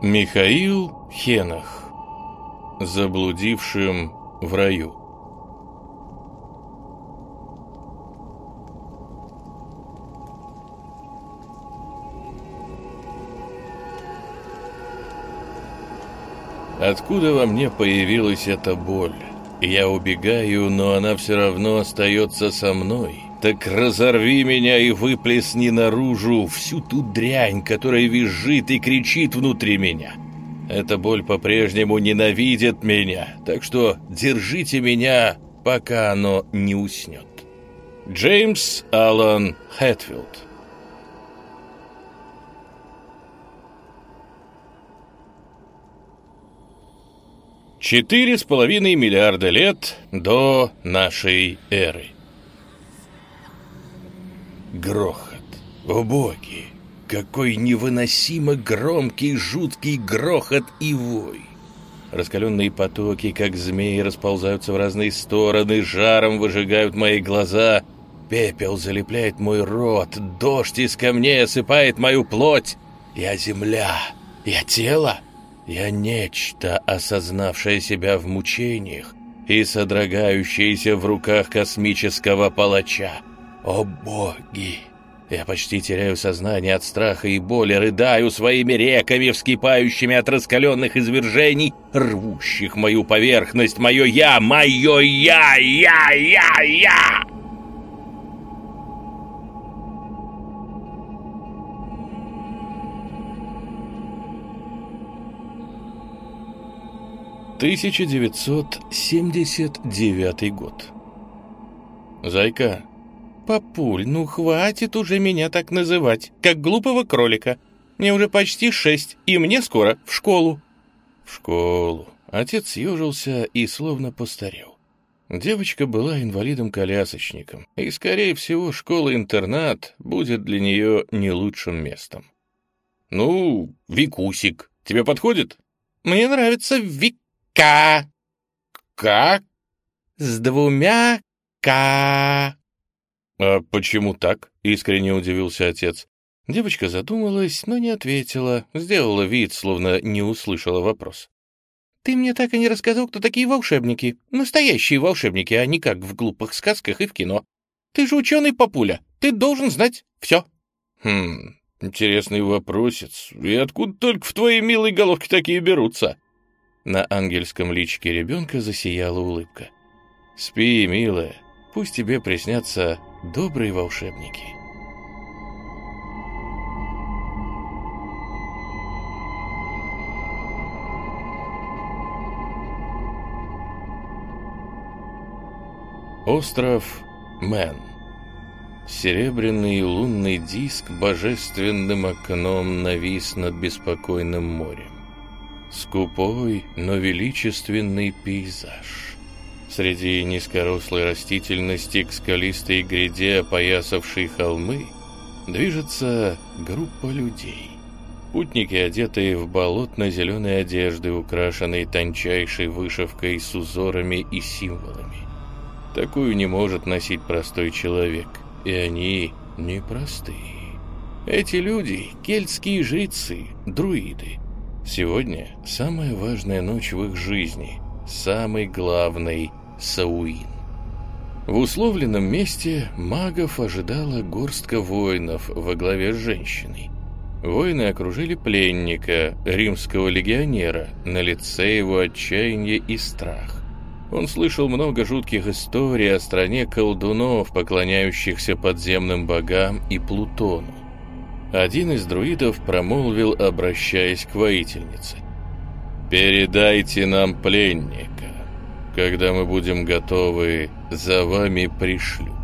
Михаил Хенах. Заблудившим в раю. Откуда во мне появилась эта боль? Я убегаю, но она все равно остается со мной. Так разорви меня и выплесни наружу всю ту дрянь, которая визжит и кричит внутри меня. Эта боль по-прежнему ненавидит меня, так что держите меня, пока оно не уснет. Джеймс Аллан Хэтфилд Четыре с половиной миллиарда лет до нашей эры. Грохот. О боги! Какой невыносимо громкий, жуткий грохот и вой! Раскаленные потоки, как змеи, расползаются в разные стороны, жаром выжигают мои глаза. Пепел залепляет мой рот, дождь из камней осыпает мою плоть. Я земля, я тело, я нечто, осознавшее себя в мучениях и содрогающееся в руках космического палача. О боги! Я почти теряю сознание от страха и боли, рыдаю своими реками, вскипающими от раскаленных извержений, рвущих мою поверхность, мое «я», мое «я», «я», «я», «я». 1979 год. Зайка. Папуль, ну хватит уже меня так называть, как глупого кролика. Мне уже почти шесть, и мне скоро в школу. В школу. Отец съежился и словно постарел. Девочка была инвалидом-колясочником, и, скорее всего, школа-интернат будет для нее не лучшим местом. «Ну, Викусик, тебе подходит?» «Мне нравится Вик Ка. Как? С двумя ка. А почему так? Искренне удивился отец. Девочка задумалась, но не ответила, сделала вид, словно не услышала вопрос. «Ты мне так и не рассказал, кто такие волшебники. Настоящие волшебники, а не как в глупых сказках и в кино. Ты же ученый папуля, ты должен знать все». «Хм, интересный вопросец. И откуда только в твоей милой головке такие берутся?» На ангельском личике ребенка засияла улыбка. «Спи, милая, пусть тебе приснятся добрые волшебники». Остров Мэн. Серебряный лунный диск божественным окном навис над беспокойным морем. Скупой, но величественный пейзаж. Среди низкорослой растительности к скалистой гряде, опоясавшей холмы, движется группа людей. Путники, одетые в болотно-зеленые одежды, украшенные тончайшей вышивкой с узорами и символами. Такую не может носить простой человек, и они непростые. Эти люди — кельтские жрецы, друиды, Сегодня самая важная ночь в их жизни, самый главный Сауин. В условленном месте магов ожидала горстка воинов во главе с женщиной. Воины окружили пленника, римского легионера, на лице его отчаяние и страх. Он слышал много жутких историй о стране колдунов, поклоняющихся подземным богам и Плутону. Один из друидов промолвил, обращаясь к воительнице. «Передайте нам пленника. Когда мы будем готовы, за вами пришлют».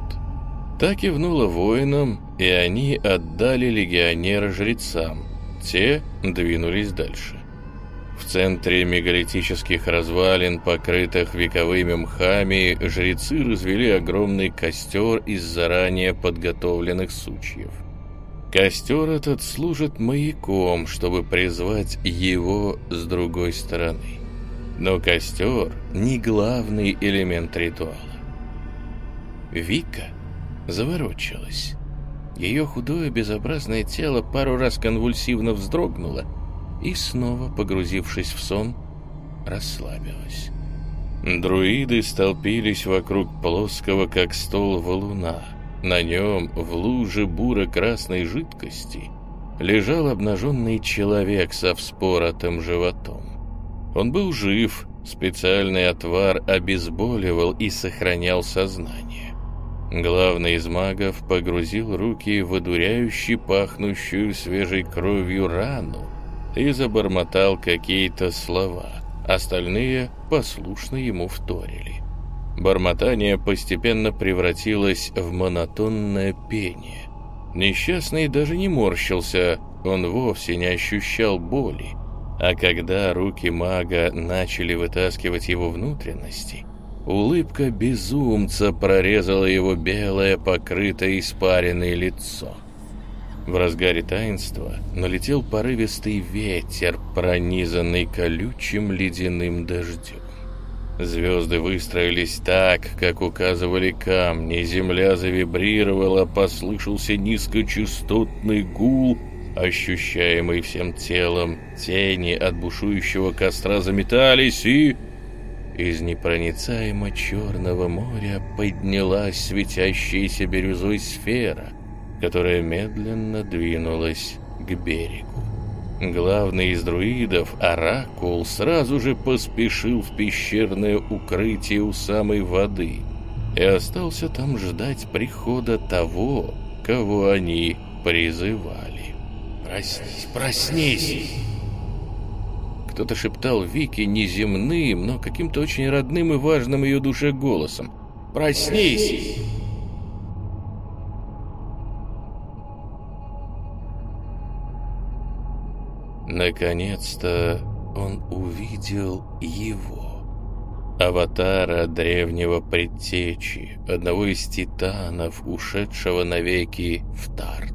Так кивнула воинам, и они отдали легионера жрецам. Те двинулись дальше. В центре мегалитических развалин, покрытых вековыми мхами, жрецы развели огромный костер из заранее подготовленных сучьев. Костер этот служит маяком, чтобы призвать его с другой стороны. Но костер не главный элемент ритуала. Вика заворочилась. Ее худое безобразное тело пару раз конвульсивно вздрогнуло, и снова, погрузившись в сон, расслабилась. Друиды столпились вокруг плоского, как стол валуна. На нем, в луже буро-красной жидкости, лежал обнаженный человек со вспоротым животом. Он был жив, специальный отвар обезболивал и сохранял сознание. Главный из магов погрузил руки в одуряюще пахнущую свежей кровью рану и забормотал какие-то слова. Остальные послушно ему вторили. Бормотание постепенно превратилось в монотонное пение. Несчастный даже не морщился, он вовсе не ощущал боли. А когда руки мага начали вытаскивать его внутренности, улыбка безумца прорезала его белое, покрытое испаренное лицо. В разгаре таинства налетел порывистый ветер, пронизанный колючим ледяным дождем. Звезды выстроились так, как указывали камни, земля завибрировала, послышался низкочастотный гул, ощущаемый всем телом, тени от бушующего костра заметались, и... Из непроницаемо черного моря поднялась светящаяся бирюзой сфера — которая медленно двинулась к берегу. Главный из друидов, Оракул, сразу же поспешил в пещерное укрытие у самой воды и остался там ждать прихода того, кого они призывали. «Проснись, проснись!» Кто-то шептал Вике неземным, но каким-то очень родным и важным ее душе голосом. «Проснись!» Наконец-то он увидел его. Аватара древнего предтечи, одного из титанов, ушедшего навеки в Тартар.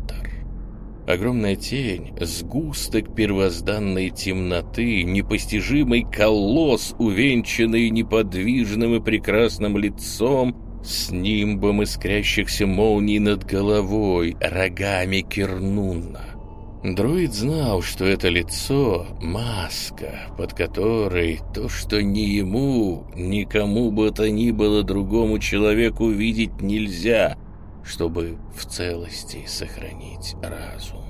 Огромная тень, сгусток первозданной темноты, непостижимый колосс, увенчанный неподвижным и прекрасным лицом, с нимбом искрящихся молний над головой, рогами Кернуна. Друид знал, что это лицо — маска, под которой то, что ни ему, никому бы то ни было другому человеку видеть нельзя, чтобы в целости сохранить разум.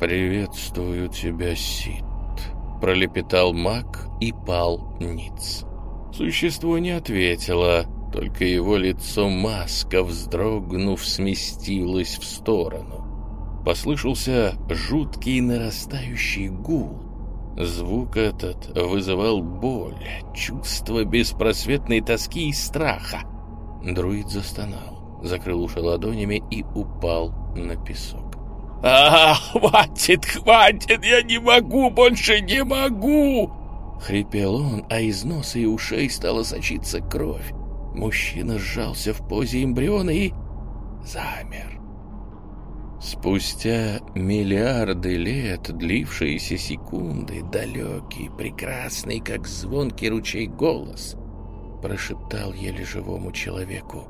«Приветствую тебя, Сид», — пролепетал маг и пал ниц. Существо не ответило, только его лицо маска, вздрогнув, сместилось в сторону. Послышался жуткий нарастающий гул. Звук этот вызывал боль, чувство беспросветной тоски и страха. Друид застонал, закрыл уши ладонями и упал на песок. «А, хватит, хватит, я не могу, больше не могу!» Хрипел он, а из носа и ушей стала сочиться кровь. Мужчина сжался в позе эмбриона и замер. Спустя миллиарды лет, длившиеся секунды, далекий, прекрасный, как звонкий ручей голос, прошептал еле живому человеку.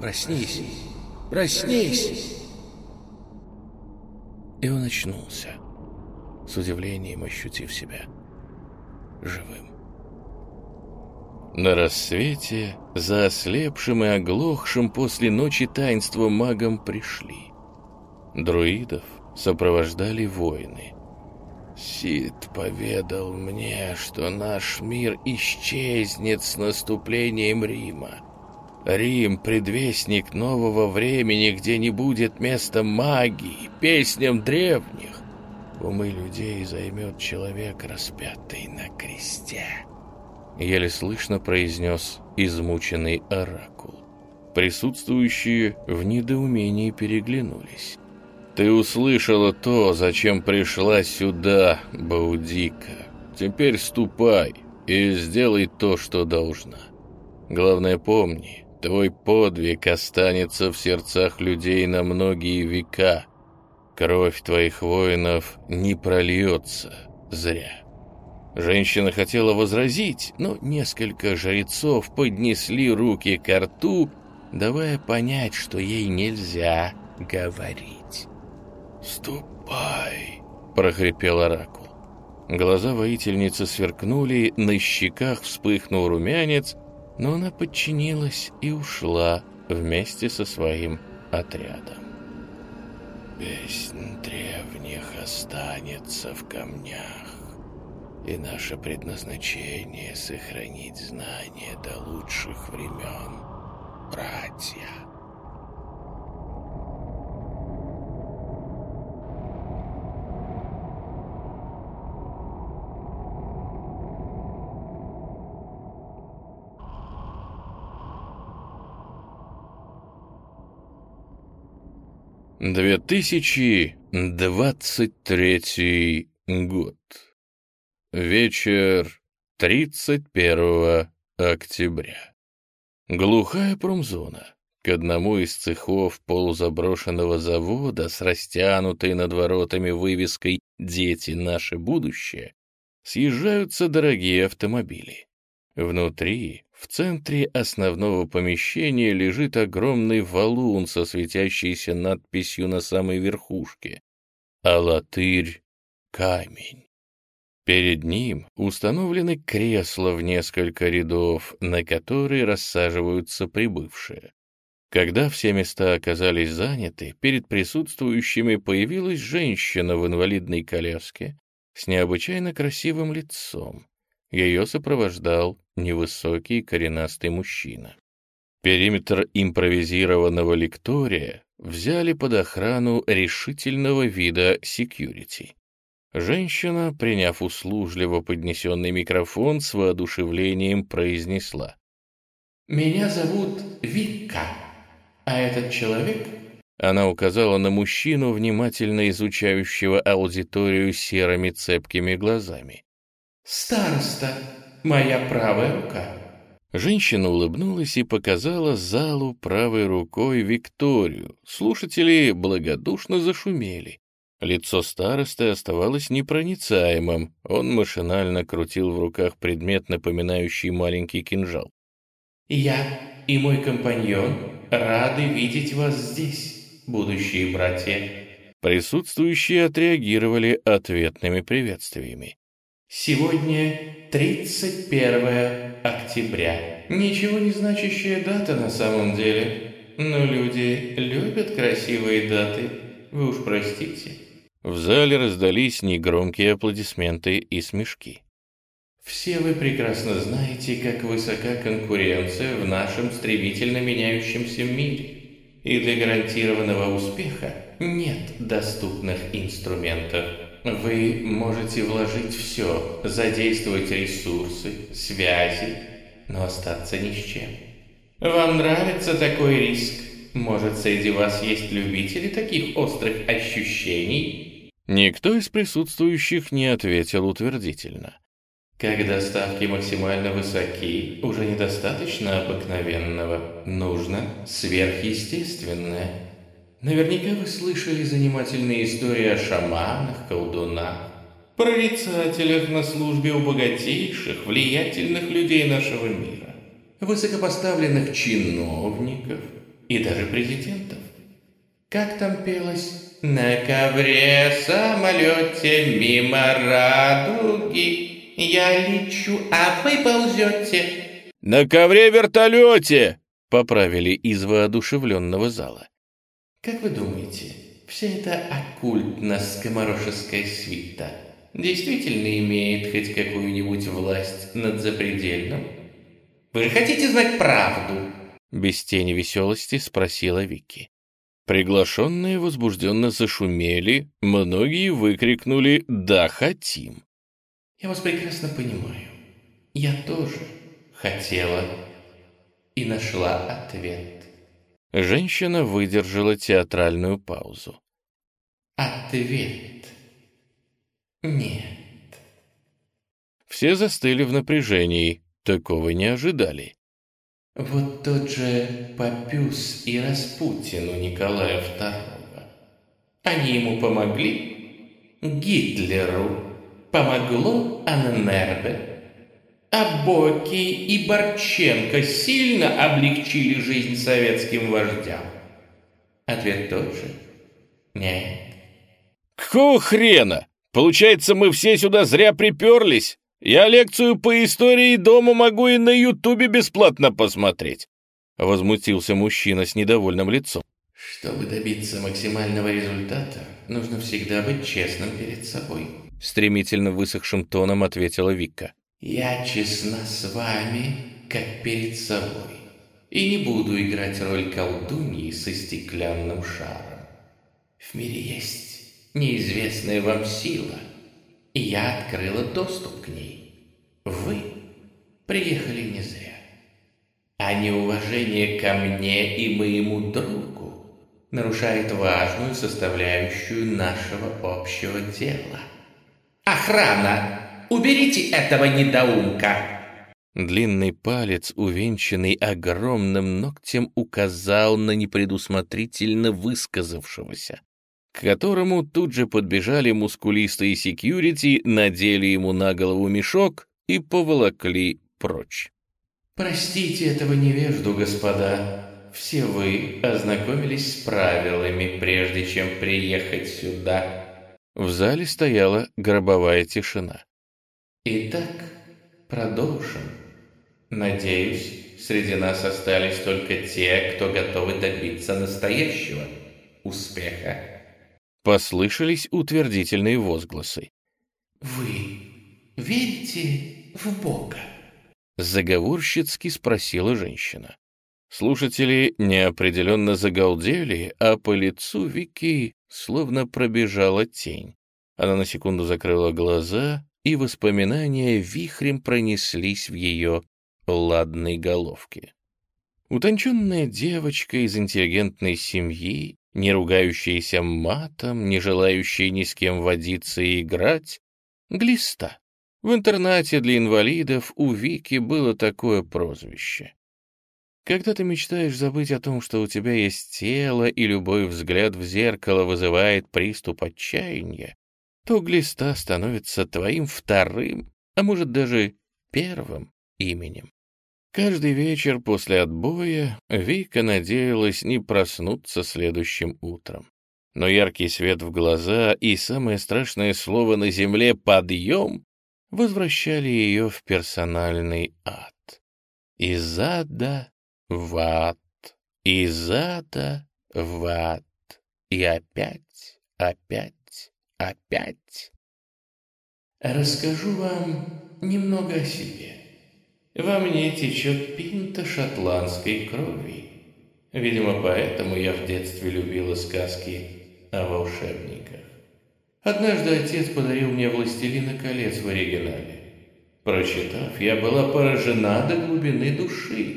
«Проснись! Проснись!» И он очнулся, с удивлением ощутив себя живым. На рассвете, за ослепшим и оглохшим после ночи таинства магом пришли. Друидов сопровождали воины. Сид поведал мне, что наш мир исчезнет с наступлением Рима. Рим — предвестник нового времени, где не будет места магии, песням древних. Умы людей займет человек, распятый на кресте. Еле слышно произнес измученный оракул. Присутствующие в недоумении переглянулись. Ты услышала то, зачем пришла сюда, Баудика. Теперь ступай и сделай то, что должна. Главное помни, твой подвиг останется в сердцах людей на многие века. Кровь твоих воинов не прольется зря. Женщина хотела возразить, но несколько жрецов поднесли руки к рту, давая понять, что ей нельзя говорить. «Ступай!» — прохрипел Оракул. Глаза воительницы сверкнули, на щеках вспыхнул румянец, но она подчинилась и ушла вместе со своим отрядом. Песнь древних останется в камнях, и наше предназначение — сохранить знания до лучших времен, братья. Две тысячи двадцать третий год. Вечер тридцать первого октября. Глухая промзона. К одному из цехов полузаброшенного завода с растянутой над воротами вывеской «Дети — наше будущее» съезжаются дорогие автомобили. Внутри в центре основного помещения лежит огромный валун со светящейся надписью на самой верхушке «Алатырь — камень». Перед ним установлены кресла в несколько рядов, на которые рассаживаются прибывшие. Когда все места оказались заняты, перед присутствующими появилась женщина в инвалидной коляске с необычайно красивым лицом. Ее сопровождал невысокий коренастый мужчина. Периметр импровизированного лектория взяли под охрану решительного вида секьюрити. Женщина, приняв услужливо поднесенный микрофон, с воодушевлением произнесла. «Меня зовут Вика, а этот человек...» Она указала на мужчину, внимательно изучающего аудиторию серыми цепкими глазами. «Староста, моя правая рука». Женщина улыбнулась и показала залу правой рукой Викторию. Слушатели благодушно зашумели. Лицо старосты оставалось непроницаемым. Он машинально крутил в руках предмет, напоминающий маленький кинжал. «Я и мой компаньон рады видеть вас здесь, будущие братья». Присутствующие отреагировали ответными приветствиями. Сегодня 31 октября. Ничего не значащая дата на самом деле. Но люди любят красивые даты. Вы уж простите. В зале раздались негромкие аплодисменты и смешки. Все вы прекрасно знаете, как высока конкуренция в нашем стремительно меняющемся мире. И для гарантированного успеха нет доступных инструментов. Вы можете вложить все, задействовать ресурсы, связи, но остаться ни с чем. Вам нравится такой риск? Может, среди вас есть любители таких острых ощущений? Никто из присутствующих не ответил утвердительно. Когда ставки максимально высоки, уже недостаточно обыкновенного. Нужно сверхъестественное. Наверняка вы слышали занимательные истории о шаманах, колдунах, прорицателях на службе у богатейших, влиятельных людей нашего мира, высокопоставленных чиновников и даже президентов. Как там пелось? «На ковре самолете мимо радуги я лечу, а вы ползете». «На ковре-вертолете!» — поправили из воодушевленного зала. Как вы думаете, вся эта оккультно-скоморошеская свита действительно имеет хоть какую-нибудь власть над запредельным? Вы хотите знать правду? Без тени веселости спросила Вики. Приглашенные возбужденно зашумели, многие выкрикнули «Да, хотим!». Я вас прекрасно понимаю. Я тоже хотела и нашла ответ. Женщина выдержала театральную паузу. «Ответ нет». Все застыли в напряжении, такого не ожидали. Вот тот же Папюс и Распутин у Николая II. Они ему помогли? Гитлеру помогло Аннербе? А Боки и Борченко сильно облегчили жизнь советским вождям? Ответ тот же. Нет. «Какого хрена?» — Получается, мы все сюда зря приперлись? Я лекцию по истории дома могу и на Ютубе бесплатно посмотреть. Возмутился мужчина с недовольным лицом. Чтобы добиться максимального результата, нужно всегда быть честным перед собой. Стремительно высохшим тоном ответила Вика. Я честна с вами, как перед собой. И не буду играть роль колдуньи со стеклянным шаром. В мире есть неизвестная вам сила, и я открыла доступ к ней. Вы приехали не зря. А неуважение ко мне и моему другу нарушает важную составляющую нашего общего дела. Охрана! Уберите этого недоумка! Длинный палец, увенчанный огромным ногтем, указал на непредусмотрительно высказавшегося, к которому тут же подбежали мускулистые секьюрити, надели ему на голову мешок и поволокли прочь. «Простите этого невежду, господа. Все вы ознакомились с правилами, прежде чем приехать сюда». В зале стояла гробовая тишина. «Итак, продолжим». Надеюсь, среди нас остались только те, кто готовы добиться настоящего успеха. Послышались утвердительные возгласы. Вы верите в Бога? Заговорщицки спросила женщина. Слушатели неопределенно загалдели, а по лицу Вики словно пробежала тень. Она на секунду закрыла глаза, и воспоминания вихрем пронеслись в ее ладной головки. Утонченная девочка из интеллигентной семьи, не ругающаяся матом, не желающая ни с кем водиться и играть, глиста. В интернате для инвалидов у Вики было такое прозвище. Когда ты мечтаешь забыть о том, что у тебя есть тело, и любой взгляд в зеркало вызывает приступ отчаяния, то глиста становится твоим вторым, а может даже первым именем. Каждый вечер после отбоя Вика надеялась не проснуться следующим утром. Но яркий свет в глаза и самое страшное слово на земле «подъем» возвращали ее в персональный ад. Из ада в ад, из ада в ад, и опять, опять, опять. Расскажу вам немного о себе. Во мне течет пинта шотландской крови. Видимо, поэтому я в детстве любила сказки о волшебниках. Однажды отец подарил мне «Властелина колец» в оригинале. Прочитав, я была поражена до глубины души.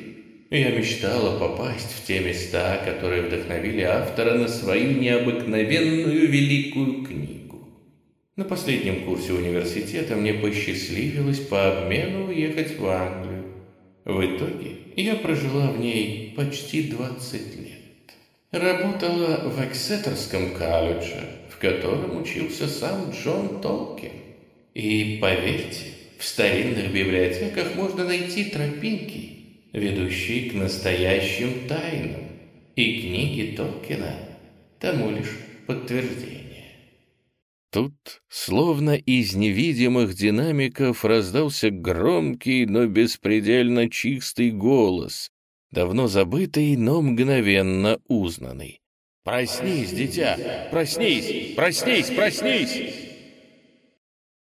Я мечтала попасть в те места, которые вдохновили автора на свою необыкновенную великую книгу. На последнем курсе университета мне посчастливилось по обмену уехать в Англию. В итоге я прожила в ней почти 20 лет. Работала в Эксетерском колледже, в котором учился сам Джон Толкин. И поверьте, в старинных библиотеках можно найти тропинки, ведущие к настоящим тайнам. И книги Толкина тому лишь подтверждение. Тут, словно из невидимых динамиков, раздался громкий, но беспредельно чистый голос, давно забытый, но мгновенно узнанный. «Проснись, дитя! Проснись! Проснись! Проснись!»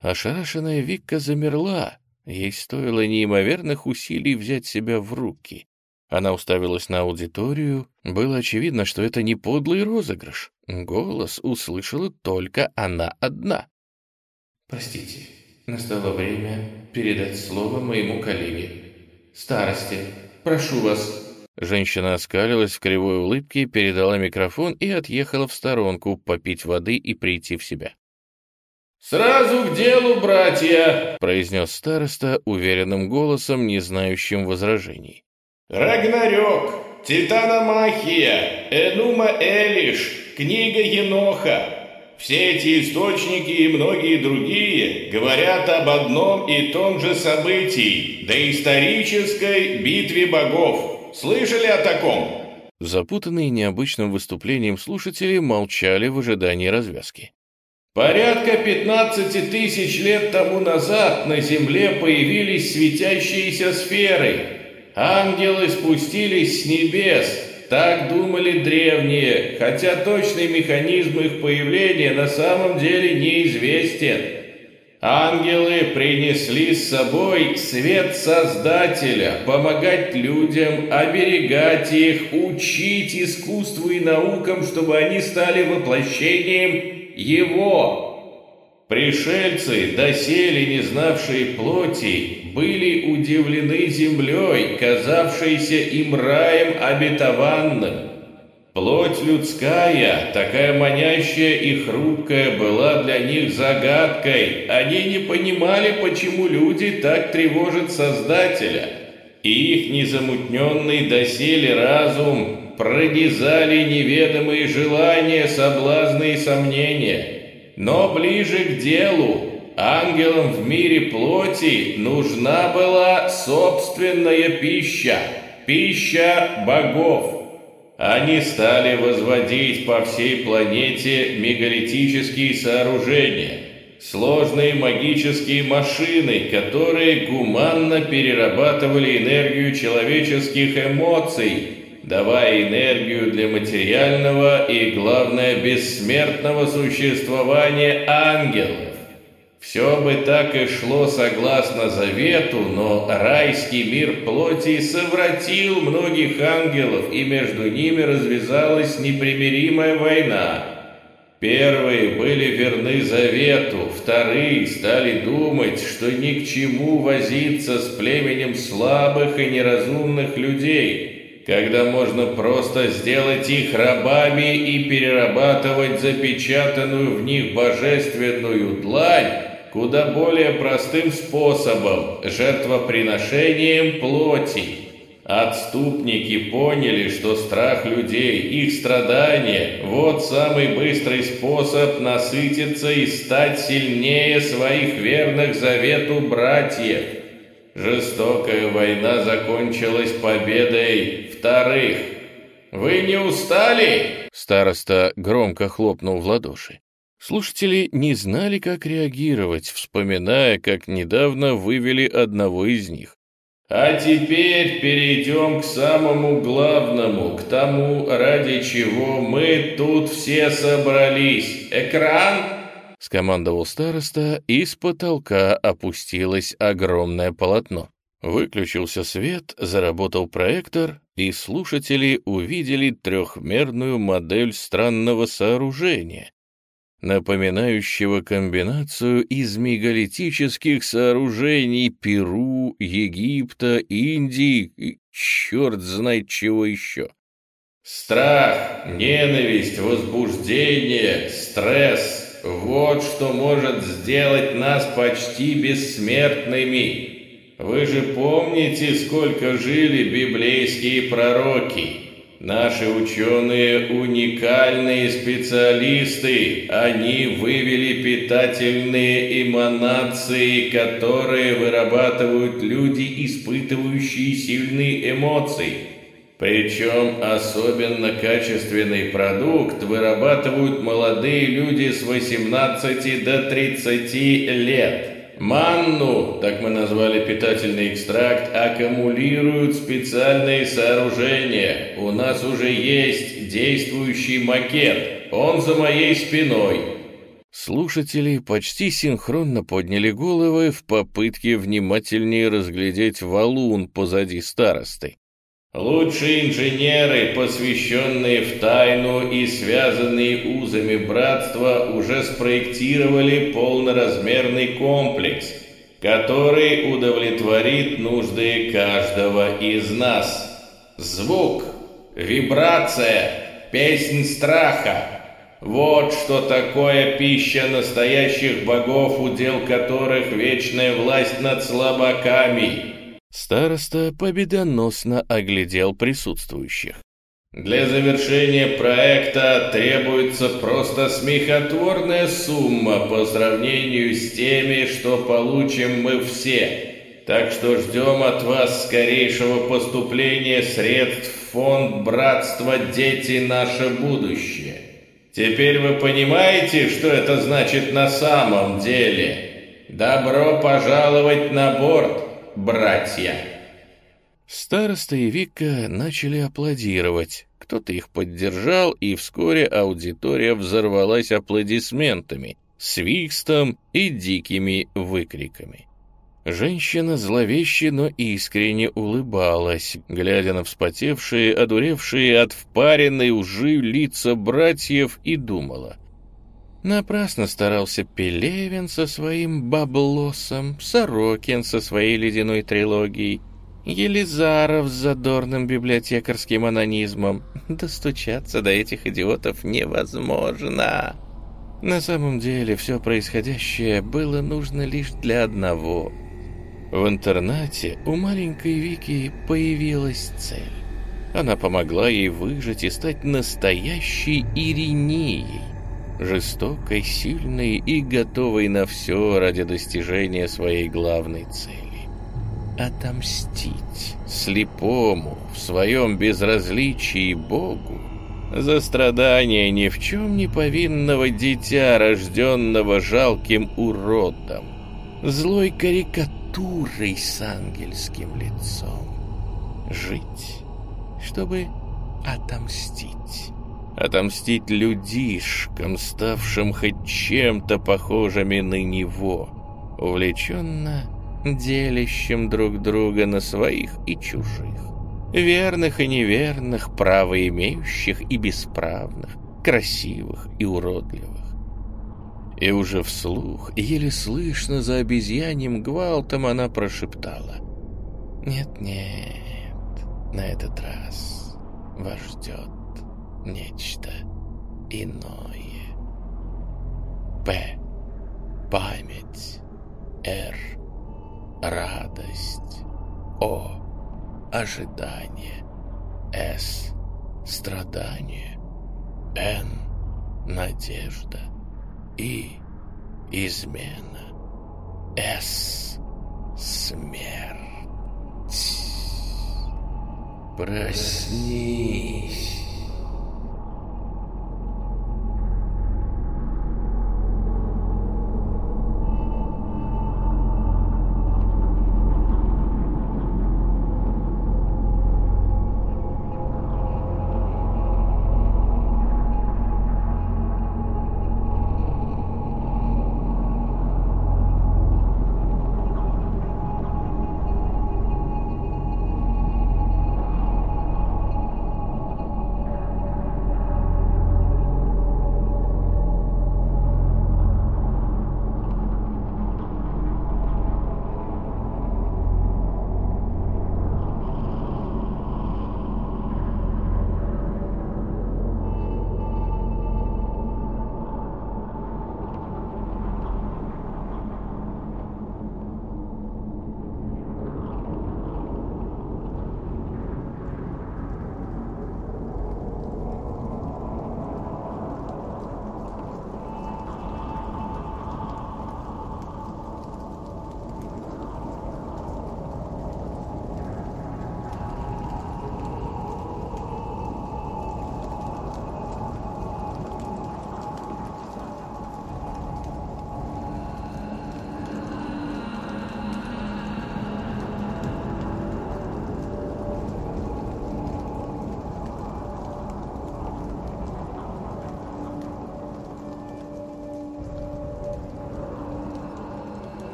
Ошарашенная Викка замерла. Ей стоило неимоверных усилий взять себя в руки. Она уставилась на аудиторию. Было очевидно, что это не подлый розыгрыш. Голос услышала только она одна. «Простите, настало время передать слово моему коллеге. Старости, прошу вас». Женщина оскалилась в кривой улыбке, передала микрофон и отъехала в сторонку попить воды и прийти в себя. «Сразу к делу, братья!» — произнес староста уверенным голосом, не знающим возражений. Рагнарёк, Титаномахия, Энума Элиш, книга Еноха. Все эти источники и многие другие говорят об одном и том же событии – доисторической битве богов. Слышали о таком? Запутанные необычным выступлением слушатели молчали в ожидании развязки. Порядка 15 тысяч лет тому назад на Земле появились светящиеся сферы. Ангелы спустились с небес, так думали древние, хотя точный механизм их появления на самом деле неизвестен. Ангелы принесли с собой свет Создателя, помогать людям, оберегать их, учить искусству и наукам, чтобы они стали воплощением Его. Пришельцы, доселе не знавшие плоти, были удивлены землей, казавшейся им раем обетованным. Плоть людская, такая манящая и хрупкая, была для них загадкой. Они не понимали, почему люди так тревожат Создателя. И их незамутненный доселе разум пронизали неведомые желания, соблазны и сомнения – но ближе к делу ангелам в мире плоти нужна была собственная пища, пища богов. Они стали возводить по всей планете мегалитические сооружения, сложные магические машины, которые гуманно перерабатывали энергию человеческих эмоций – давая энергию для материального и, главное, бессмертного существования ангелов. Все бы так и шло согласно завету, но райский мир плоти совратил многих ангелов, и между ними развязалась непримиримая война. Первые были верны завету, вторые стали думать, что ни к чему возиться с племенем слабых и неразумных людей – когда можно просто сделать их рабами и перерабатывать запечатанную в них божественную длань куда более простым способом – жертвоприношением плоти. Отступники поняли, что страх людей, их страдания – вот самый быстрый способ насытиться и стать сильнее своих верных завету братьев. Жестокая война закончилась победой вторых. Вы не устали?» Староста громко хлопнул в ладоши. Слушатели не знали, как реагировать, вспоминая, как недавно вывели одного из них. «А теперь перейдем к самому главному, к тому, ради чего мы тут все собрались. Экран!» — скомандовал староста, и с потолка опустилось огромное полотно. Выключился свет, заработал проектор, и слушатели увидели трехмерную модель странного сооружения, напоминающего комбинацию из мегалитических сооружений Перу, Египта, Индии и черт знает чего еще. Страх, ненависть, возбуждение, стресс — вот что может сделать нас почти бессмертными. Вы же помните, сколько жили библейские пророки? Наши ученые уникальные специалисты. Они вывели питательные эманации, которые вырабатывают люди, испытывающие сильные эмоции. Причем особенно качественный продукт вырабатывают молодые люди с 18 до 30 лет. Манну, так мы назвали питательный экстракт, аккумулируют специальные сооружения. У нас уже есть действующий макет. Он за моей спиной. Слушатели почти синхронно подняли головы в попытке внимательнее разглядеть валун позади старосты. Лучшие инженеры, посвященные в тайну и связанные узами братства, уже спроектировали полноразмерный комплекс, который удовлетворит нужды каждого из нас. Звук, вибрация, песнь страха – вот что такое пища настоящих богов, удел которых вечная власть над слабаками – Староста победоносно оглядел присутствующих. Для завершения проекта требуется просто смехотворная сумма по сравнению с теми, что получим мы все. Так что ждем от вас скорейшего поступления средств в фонд братства «Дети – наше будущее». Теперь вы понимаете, что это значит на самом деле? Добро пожаловать на борт, братья!» Староста и Вика начали аплодировать. Кто-то их поддержал, и вскоре аудитория взорвалась аплодисментами, свистом и дикими выкриками. Женщина зловеще, но искренне улыбалась, глядя на вспотевшие, одуревшие от впаренной ужи лица братьев, и думала. Напрасно старался Пелевин со своим баблосом, Сорокин со своей ледяной трилогией, Елизаров с задорным библиотекарским анонизмом. Достучаться до этих идиотов невозможно. На самом деле все происходящее было нужно лишь для одного — в интернате у маленькой Вики появилась цель. Она помогла ей выжить и стать настоящей Иринеей, жестокой, сильной и готовой на все ради достижения своей главной цели. Отомстить слепому в своем безразличии Богу за страдания ни в чем не повинного дитя, рожденного жалким уродом, злой карикатурой, с ангельским лицом. Жить, чтобы отомстить. Отомстить людишкам, ставшим хоть чем-то похожими на него, увлеченно делящим друг друга на своих и чужих, верных и неверных, правоимеющих и бесправных, красивых и уродливых. И уже вслух, еле слышно за обезьяньим гвалтом, она прошептала. «Нет-нет, на этот раз вас ждет нечто иное. П. Память. Р. Радость. О. Ожидание. С. Страдание. Н. Надежда. И измена. С. Смерть. Проснись.